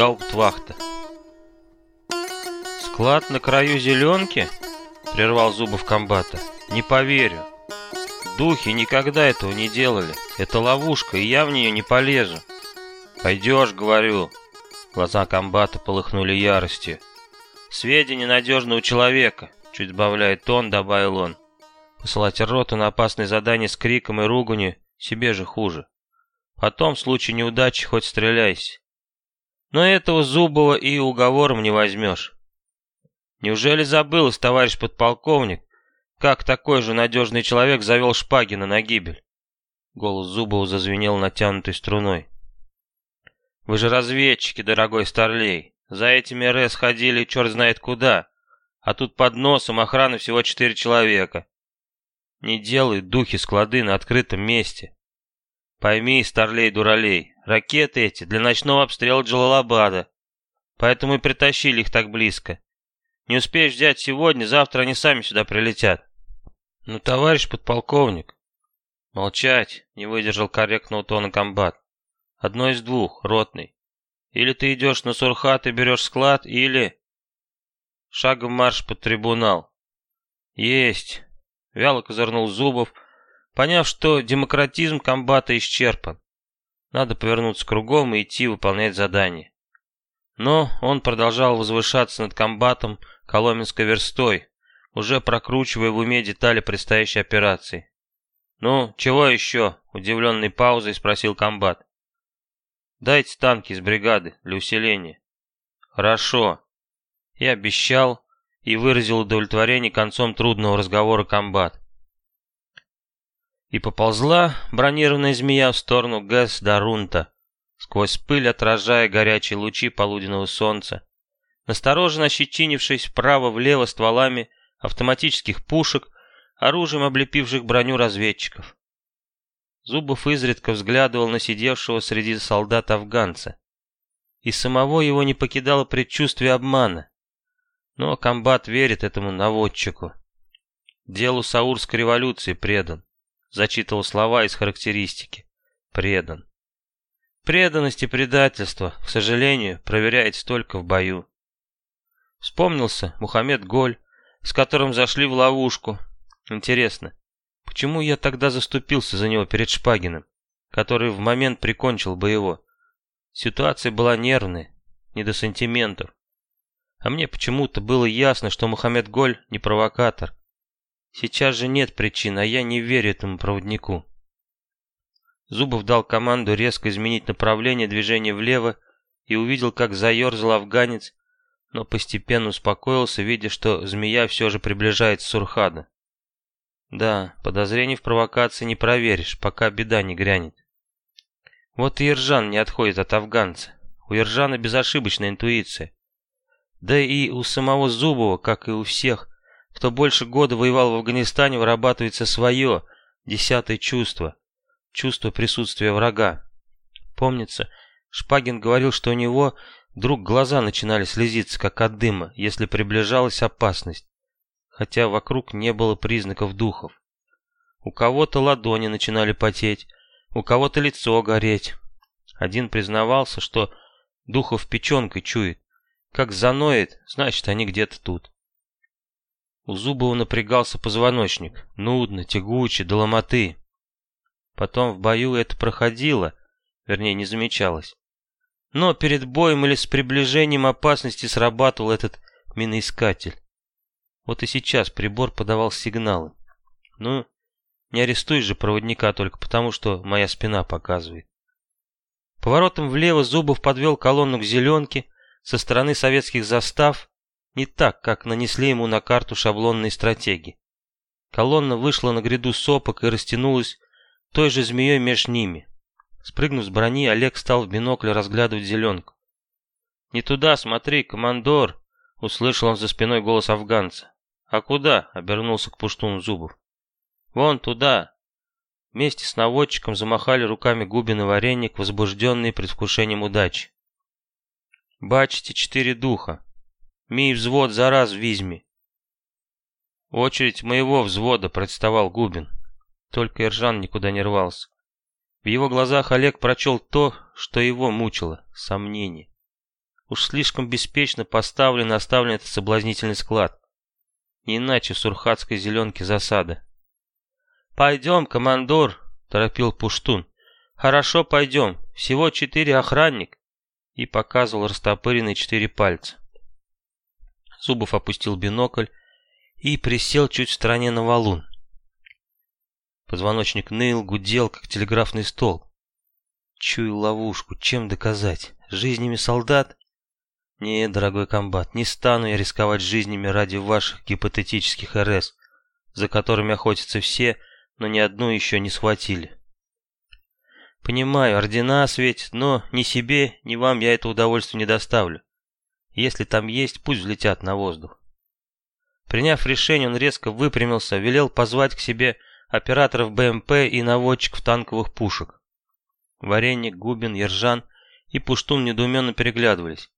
гауптвахта. «Склад на краю зеленки?» — прервал Зубов комбата. «Не поверю. Духи никогда этого не делали. Это ловушка, и я в нее не полезу». «Пойдешь, — говорю». Глаза комбата полыхнули яростью. «Сведения надежного человека», — чуть сбавляет тон, добавил он. «Посылать роту на опасное задание с криком и руганью себе же хуже. Потом, в случае неудачи, хоть стреляйся. Но этого Зубова и уговором не возьмешь. Неужели забыл, товарищ подполковник, как такой же надежный человек завел Шпагина на гибель? Голос Зубова зазвенел натянутой струной. Вы же разведчики, дорогой Старлей. За этими РС ходили черт знает куда, а тут под носом охраны всего четыре человека. Не делай духи склады на открытом месте. Пойми, старлей-дуралей, ракеты эти для ночного обстрела Джалалабада. Поэтому и притащили их так близко. Не успеешь взять сегодня, завтра они сами сюда прилетят. Ну, товарищ подполковник. Молчать, не выдержал корректного тона комбат. Одно из двух, ротный. Или ты идешь на Сурхат и берешь склад, или... Шагом марш под трибунал. Есть. Вяло козырнул Зубов, поняв, что демократизм комбата исчерпан. Надо повернуться кругом и идти выполнять задание. Но он продолжал возвышаться над комбатом Коломенской верстой, уже прокручивая в уме детали предстоящей операции. «Ну, чего еще?» — удивленной паузой спросил комбат. «Дайте танки из бригады для усиления». «Хорошо». Я обещал и выразил удовлетворение концом трудного разговора комбат. И поползла бронированная змея в сторону Гэс Дарунта, сквозь пыль отражая горячие лучи полуденного солнца, настороженно ощетинившись вправо-влево стволами автоматических пушек, оружием облепивших броню разведчиков. Зубов изредка взглядывал на сидевшего среди солдат афганца. И самого его не покидало предчувствие обмана. Но комбат верит этому наводчику. Делу Саурской революции предан. Зачитывал слова из характеристики. Предан. Преданность и предательство, к сожалению, проверяется только в бою. Вспомнился Мухаммед Голь, с которым зашли в ловушку. Интересно, почему я тогда заступился за него перед Шпагиным, который в момент прикончил бы его? Ситуация была нервная, не до сантиментов. А мне почему-то было ясно, что Мухаммед Голь не провокатор, Сейчас же нет причин, а я не верю этому проводнику. Зубов дал команду резко изменить направление движения влево и увидел, как заерзал афганец, но постепенно успокоился, видя, что змея все же приближается с Сурхада. Да, подозрений в провокации не проверишь, пока беда не грянет. Вот и Ержан не отходит от афганца. У Ержана безошибочная интуиция. Да и у самого Зубова, как и у всех, кто больше года воевал в Афганистане, вырабатывается свое, десятое чувство. Чувство присутствия врага. Помнится, Шпагин говорил, что у него вдруг глаза начинали слезиться, как от дыма, если приближалась опасность, хотя вокруг не было признаков духов. У кого-то ладони начинали потеть, у кого-то лицо гореть. Один признавался, что духов печенкой чует. Как заноет, значит, они где-то тут. У Зубова напрягался позвоночник. Нудно, тягуче, до ломоты. Потом в бою это проходило, вернее, не замечалось. Но перед боем или с приближением опасности срабатывал этот миноискатель. Вот и сейчас прибор подавал сигналы. Ну, не арестуй же проводника только потому, что моя спина показывает. Поворотом влево Зубов подвел колонну к зеленке со стороны советских застав не так, как нанесли ему на карту шаблонной стратегии. Колонна вышла на гряду сопок и растянулась той же змеей меж ними. Спрыгнув с брони, Олег стал в бинокль разглядывать зеленку. «Не туда, смотри, командор!» — услышал он за спиной голос афганца. «А куда?» — обернулся к пуштуну Зубов. «Вон туда!» Вместе с наводчиком замахали руками Губин и Вареник, возбужденные предвкушением удачи. «Бачите четыре духа!» Мій взвод за раз в Визьме. Очередь моего взвода представал Губин. Только Иржан никуда не рвался. В его глазах Олег прочел то, что его мучило — сомнение. Уж слишком беспечно поставлен и оставлен этот соблазнительный склад. Не иначе в сурхатской зеленке засада. «Пойдем, командор!» — торопил Пуштун. «Хорошо, пойдем. Всего четыре охранник!» И показывал растопыренные четыре пальца. Зубов опустил бинокль и присел чуть в стороне на валун. Позвоночник ныл, гудел, как телеграфный стол. Чую ловушку. Чем доказать? Жизнями солдат? Нет, дорогой комбат, не стану я рисковать жизнями ради ваших гипотетических РС, за которыми охотятся все, но ни одну еще не схватили. Понимаю, ордена светят, но ни себе, ни вам я это удовольствие не доставлю. Если там есть, пусть взлетят на воздух. Приняв решение, он резко выпрямился, велел позвать к себе операторов БМП и наводчиков танковых пушек. Вареник, Губин, Ержан и Пуштун недоуменно переглядывались.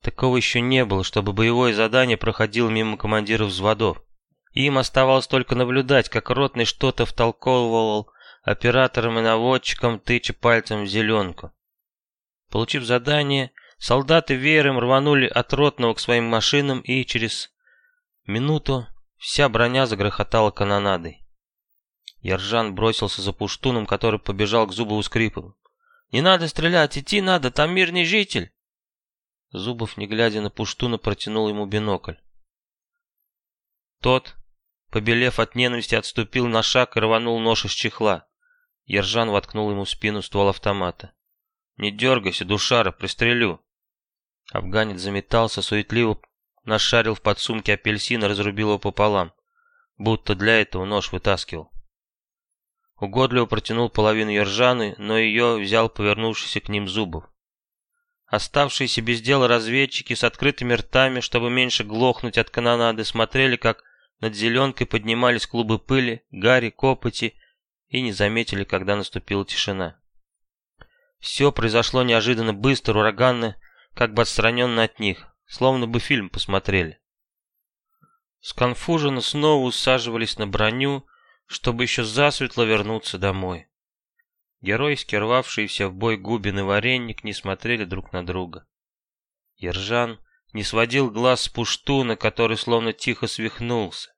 Такого еще не было, чтобы боевое задание проходило мимо командиров взводов. Им оставалось только наблюдать, как ротный что-то втолковывал операторам и наводчикам, тыча пальцем в зеленку. Получив задание, солдаты веером рванули от ротного к своим машинам, и через минуту вся броня загрохотала канонадой. Ержан бросился за пуштуном, который побежал к Зубову скрипом. «Не надо стрелять, идти надо, там мирный житель!» Зубов, не глядя на Пуштуна, протянул ему бинокль. Тот, побелев от ненависти, отступил на шаг и рванул нож из чехла. Ержан воткнул ему в спину ствол автомата. «Не дергайся, душара, пристрелю!» Афганец заметался, суетливо нашарил в подсумке апельсин и разрубил его пополам, будто для этого нож вытаскивал. Угодливо протянул половину ержаны, но ее взял повернувшийся к ним Зубов. Оставшиеся без дела разведчики с открытыми ртами, чтобы меньше глохнуть от канонады, смотрели, как над зеленкой поднимались клубы пыли, гари, копоти, и не заметили, когда наступила тишина. Все произошло неожиданно быстро, ураганно, как бы отстраненно от них, словно бы фильм посмотрели. Сконфуженно снова усаживались на броню, чтобы еще засветло вернуться домой. Геройски рвавшиеся в бой Губин и Варенник не смотрели друг на друга. Ержан не сводил глаз с Пуштуна, который словно тихо свихнулся.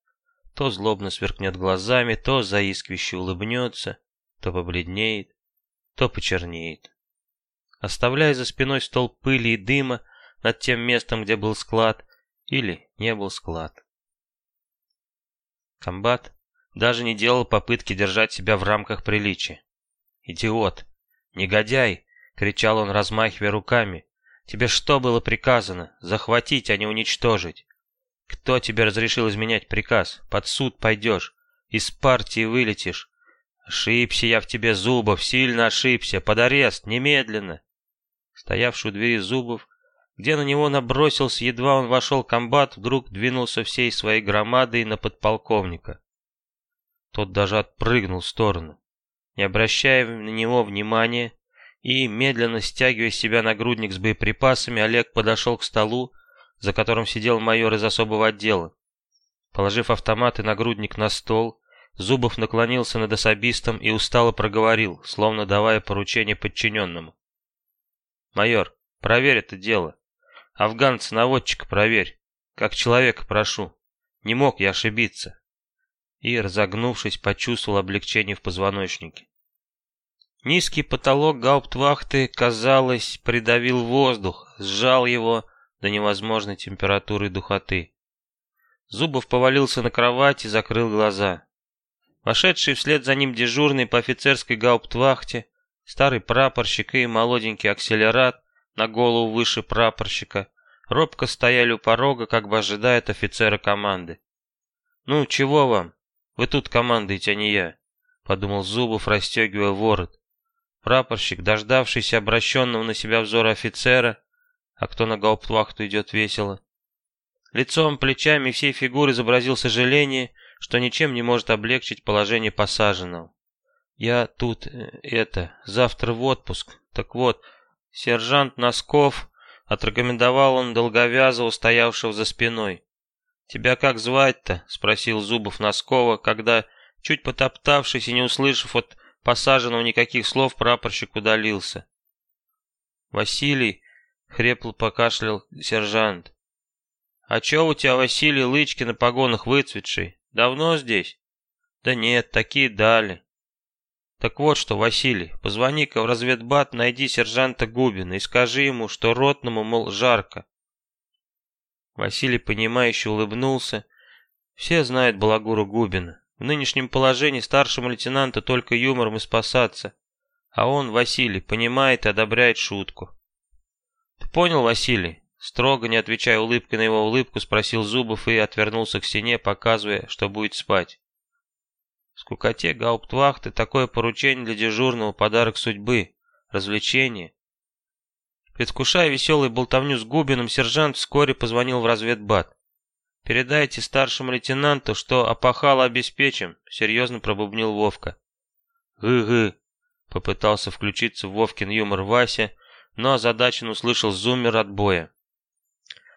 То злобно сверкнет глазами, то заискивающе улыбнется, то побледнеет, то почернеет. Оставляя за спиной стол пыли и дыма над тем местом, где был склад, или не был склад. Комбат даже не делал попытки держать себя в рамках приличия. «Идиот! Негодяй!» — кричал он, размахивая руками. «Тебе что было приказано? Захватить, а не уничтожить? Кто тебе разрешил изменять приказ? Под суд пойдешь. Из партии вылетишь. Ошибся я в тебе, Зубов, сильно ошибся. Под арест, немедленно!» Стоявший у двери Зубов, где на него набросился, едва он вошел комбат, вдруг двинулся всей своей громадой на подполковника. Тот даже отпрыгнул в сторону. Не обращая на него внимания и, медленно стягивая себя нагрудник с боеприпасами, Олег подошел к столу, за которым сидел майор из особого отдела. Положив автомат и нагрудник на стол, Зубов наклонился над особистом и устало проговорил, словно давая поручение подчиненному. «Майор, проверь это дело. Афганца-наводчика проверь. Как человека прошу. Не мог я ошибиться и, разогнувшись, почувствовал облегчение в позвоночнике. Низкий потолок гауптвахты, казалось, придавил воздух, сжал его до невозможной температуры духоты. Зубов повалился на кровать и закрыл глаза. Вошедший вслед за ним дежурный по офицерской гауптвахте, старый прапорщик и молоденький акселерат на голову выше прапорщика, робко стояли у порога, как бы ожидает офицера команды. «Ну, чего вам?» Вы тут командуете, а не я, подумал Зубов, расстегивая ворот. Прапорщик, дождавшийся обращенного на себя взора офицера, а кто на гауптвахту идет весело, лицом, плечами всей фигуры изобразил сожаление, что ничем не может облегчить положение посаженного. Я тут, э, это, завтра в отпуск. Так вот, сержант Носков, отрекомендовал он долговязого, стоявшего за спиной. «Тебя как звать-то?» — спросил Зубов Носкова, когда, чуть потоптавшись и не услышав от посаженного никаких слов, прапорщик удалился. «Василий Хрепло покашлял сержант. «А чё у тебя, Василий, лычки на погонах выцветшие? Давно здесь?» «Да нет, такие дали». «Так вот что, Василий, позвони-ка в разведбат, найди сержанта Губина и скажи ему, что ротному, мол, жарко». Василий, понимающе улыбнулся. Все знают балагуру Губина. В нынешнем положении старшему лейтенанту только юмором и спасаться. А он, Василий, понимает и одобряет шутку. «Ты понял, Василий?» Строго, не отвечая улыбкой на его улыбку, спросил Зубов и отвернулся к стене, показывая, что будет спать. Скукоте гауптвахты такое поручение для дежурного подарок судьбы, развлечение. Предвкушая веселую болтовню с Губиным, сержант вскоре позвонил в разведбат. «Передайте старшему лейтенанту, что опахало обеспечим», — серьезно пробубнил Вовка. «Гы-гы», — попытался включиться в Вовкин юмор Вася, но озадаченно услышал зуммер отбоя.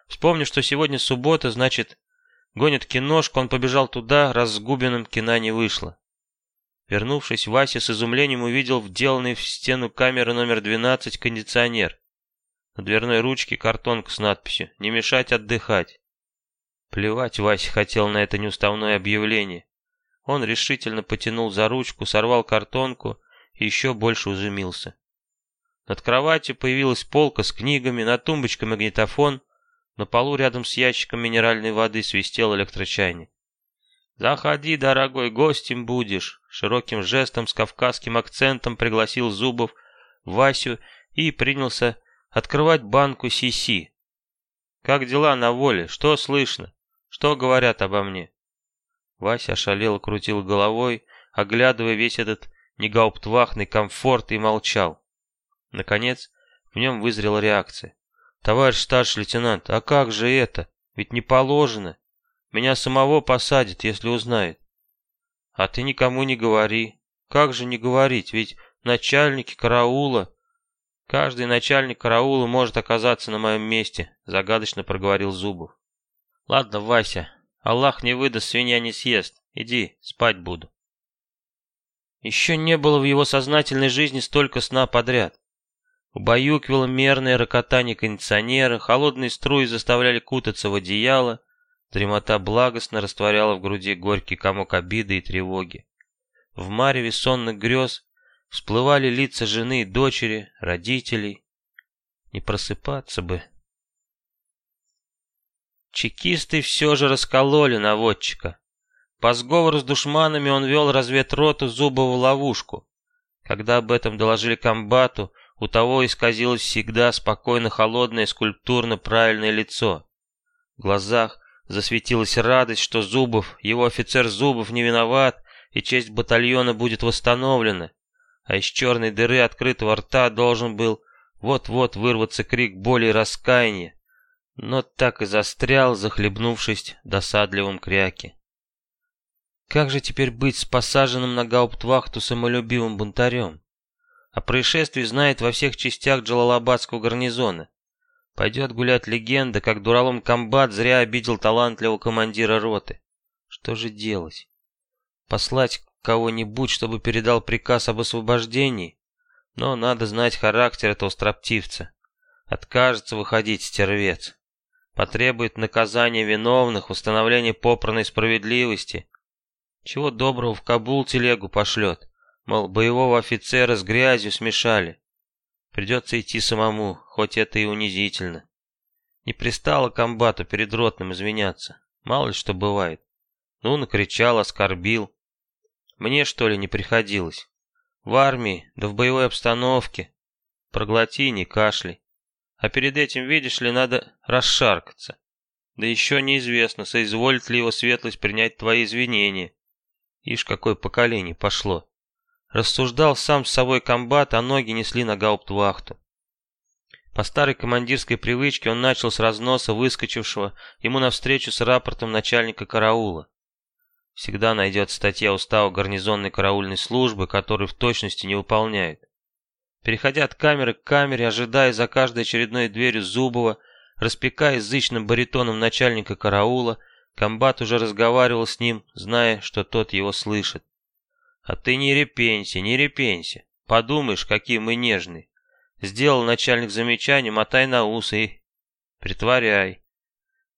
Вспомнив, что сегодня суббота, значит, гонит киношку, он побежал туда, раз с Губиным кино не вышло. Вернувшись, Вася с изумлением увидел вделанный в стену камеры номер 12 кондиционер. На дверной ручке картонка с надписью «Не мешать отдыхать». Плевать Вася хотел на это неуставное объявление. Он решительно потянул за ручку, сорвал картонку и еще больше изумился. Над кроватью появилась полка с книгами, на тумбочке магнитофон, на полу рядом с ящиком минеральной воды свистел электрочайник. «Заходи, дорогой, гостем будешь!» Широким жестом с кавказским акцентом пригласил Зубов Васю и принялся открывать банку Сиси. «Как дела на воле? Что слышно? Что говорят обо мне?» Вася ошалело крутил головой, оглядывая весь этот негауптвахный комфорт и молчал. Наконец, в нем вызрела реакция. «Товарищ старший лейтенант, а как же это? Ведь не положено. Меня самого посадят, если узнает». «А ты никому не говори. Как же не говорить? Ведь начальники караула...» «Каждый начальник караула может оказаться на моем месте», — загадочно проговорил Зубов. «Ладно, Вася, Аллах не выдаст, свинья не съест. Иди, спать буду». Еще не было в его сознательной жизни столько сна подряд. Убаюкивало мерное рокотание кондиционера, холодные струи заставляли кутаться в одеяло, дремота благостно растворяла в груди горький комок обиды и тревоги. В мареве сонных грез всплывали лица жены и дочери, родителей. Не просыпаться бы. Чекисты все же раскололи наводчика. По сговору с душманами он вел разведроту Зубову ловушку. Когда об этом доложили комбату, у того исказилось всегда спокойно холодное скульптурно правильное лицо. В глазах засветилась радость, что Зубов, его офицер Зубов не виноват, и честь батальона будет восстановлена. А из черной дыры открытого рта должен был вот-вот вырваться крик боли и раскаяния, но так и застрял, захлебнувшись досадливым кряки. Как же теперь быть с посаженным на гауптвахту самолюбивым бунтарем? О происшествии знает во всех частях Джалалабадского гарнизона. Пойдет гулять легенда, как дуралом комбат зря обидел талантливого командира роты. Что же делать? Послать кого-нибудь, чтобы передал приказ об освобождении? Но надо знать характер этого строптивца. Откажется выходить стервец. Потребует наказания виновных, установления попранной справедливости. Чего доброго в Кабул телегу пошлет. Мол, боевого офицера с грязью смешали. Придется идти самому, хоть это и унизительно. Не пристало комбату перед ротным извиняться. Мало ли что бывает. Ну, накричал, оскорбил. Мне, что ли, не приходилось? В армии, да в боевой обстановке. Проглоти, не кашляй. А перед этим, видишь ли, надо расшаркаться. Да еще неизвестно, соизволит ли его светлость принять твои извинения. Ишь, какое поколение пошло. Рассуждал сам с собой комбат, а ноги несли на гауптвахту. По старой командирской привычке он начал с разноса выскочившего ему навстречу с рапортом начальника караула. Всегда найдет статья устава гарнизонной караульной службы, которую в точности не выполняет. Переходя от камеры к камере, ожидая за каждой очередной дверью Зубова, распекая язычным баритоном начальника караула, комбат уже разговаривал с ним, зная, что тот его слышит. А ты не репенься, не репенься. Подумаешь, какие мы нежные. Сделал начальник замечание, мотай на ус и... Притворяй.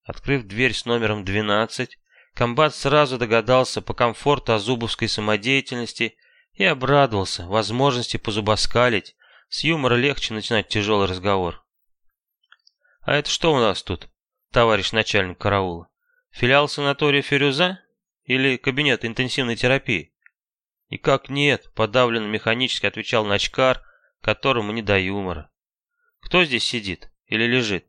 Открыв дверь с номером 12, комбат сразу догадался по комфорту о зубовской самодеятельности и обрадовался возможности позубоскалить. С юмора легче начинать тяжелый разговор. «А это что у нас тут, товарищ начальник караула? Филиал санатория Фирюза? Или кабинет интенсивной терапии?» «Никак нет», — подавленно механически отвечал Начкар, которому не до юмора. «Кто здесь сидит или лежит?»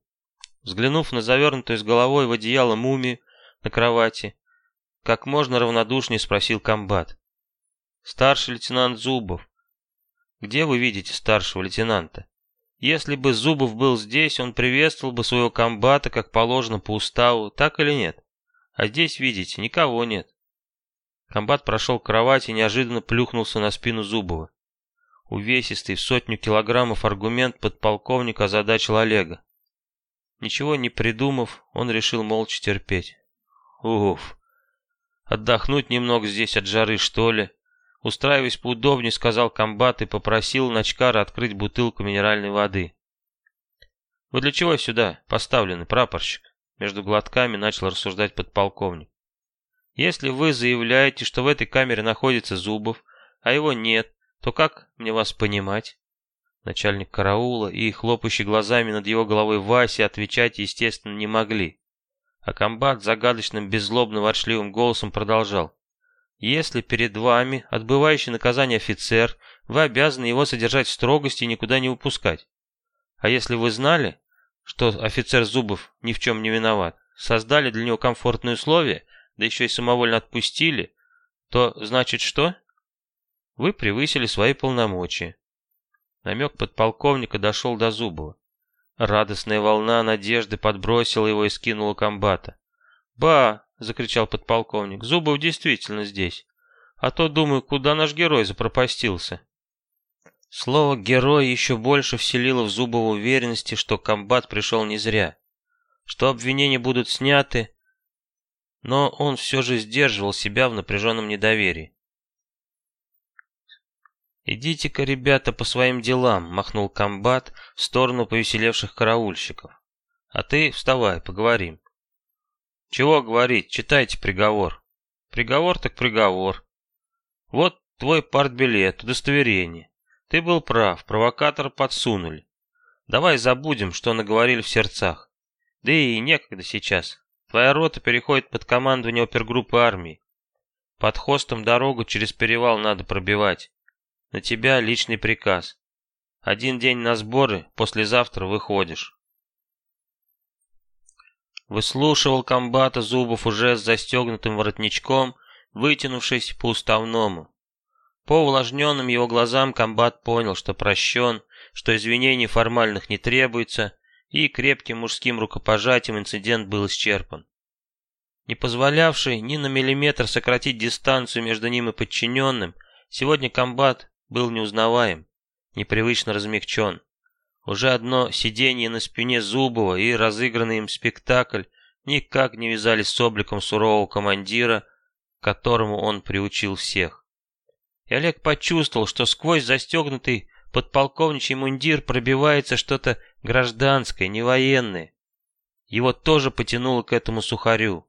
Взглянув на завернутую с головой в одеяло мумию на кровати, как можно равнодушнее спросил комбат. «Старший лейтенант Зубов. Где вы видите старшего лейтенанта? Если бы Зубов был здесь, он приветствовал бы своего комбата, как положено по уставу, так или нет? А здесь, видите, никого нет». Комбат прошел к кровати и неожиданно плюхнулся на спину Зубова. Увесистый в сотню килограммов аргумент подполковника озадачил Олега. Ничего не придумав, он решил молча терпеть. Уф. Отдохнуть немного здесь от жары, что ли? Устраиваясь поудобнее, сказал комбат и попросил Начкара открыть бутылку минеральной воды. «Вы для чего сюда поставлены, прапорщик?» Между глотками начал рассуждать подполковник. «Если вы заявляете, что в этой камере находится Зубов, а его нет, то как мне вас понимать?» Начальник караула и хлопающий глазами над его головой Вася отвечать, естественно, не могли. А комбат загадочным, беззлобным, ворчливым голосом продолжал. «Если перед вами отбывающий наказание офицер, вы обязаны его содержать в строгости и никуда не упускать. А если вы знали, что офицер Зубов ни в чем не виноват, создали для него комфортные условия, да еще и самовольно отпустили, то значит что? Вы превысили свои полномочия. Намек подполковника дошел до Зубова. Радостная волна надежды подбросила его и скинула комбата. «Ба!» — закричал подполковник. «Зубов действительно здесь. А то, думаю, куда наш герой запропастился?» Слово «герой» еще больше вселило в Зубова уверенности, что комбат пришел не зря, что обвинения будут сняты, но он все же сдерживал себя в напряженном недоверии. «Идите-ка, ребята, по своим делам», — махнул комбат в сторону повеселевших караульщиков. «А ты вставай, поговорим». «Чего говорить? Читайте приговор». «Приговор так приговор. Вот твой партбилет, удостоверение. Ты был прав, провокатора подсунули. Давай забудем, что наговорили в сердцах. Да и некогда сейчас. Твоя рота переходит под командование опергруппы армии. Под хостом дорогу через перевал надо пробивать. На тебя личный приказ. Один день на сборы, послезавтра выходишь. Выслушивал комбата Зубов уже с застегнутым воротничком, вытянувшись по уставному. По увлажненным его глазам комбат понял, что прощен, что извинений формальных не требуется, и крепким мужским рукопожатием инцидент был исчерпан. Не позволявший ни на миллиметр сократить дистанцию между ним и подчиненным, сегодня комбат был неузнаваем, непривычно размягчен. Уже одно сидение на спине Зубова и разыгранный им спектакль никак не вязались с обликом сурового командира, к которому он приучил всех. И Олег почувствовал, что сквозь застегнутый подполковничий мундир пробивается что-то гражданское, не военное. Его тоже потянуло к этому сухарю.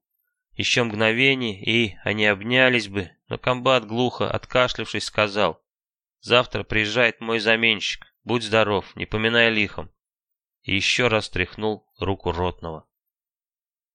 Еще мгновение, и они обнялись бы, но комбат глухо, откашлявшись, сказал, Завтра приезжает мой заменщик. Будь здоров, не поминай лихом. И еще раз тряхнул руку ротного.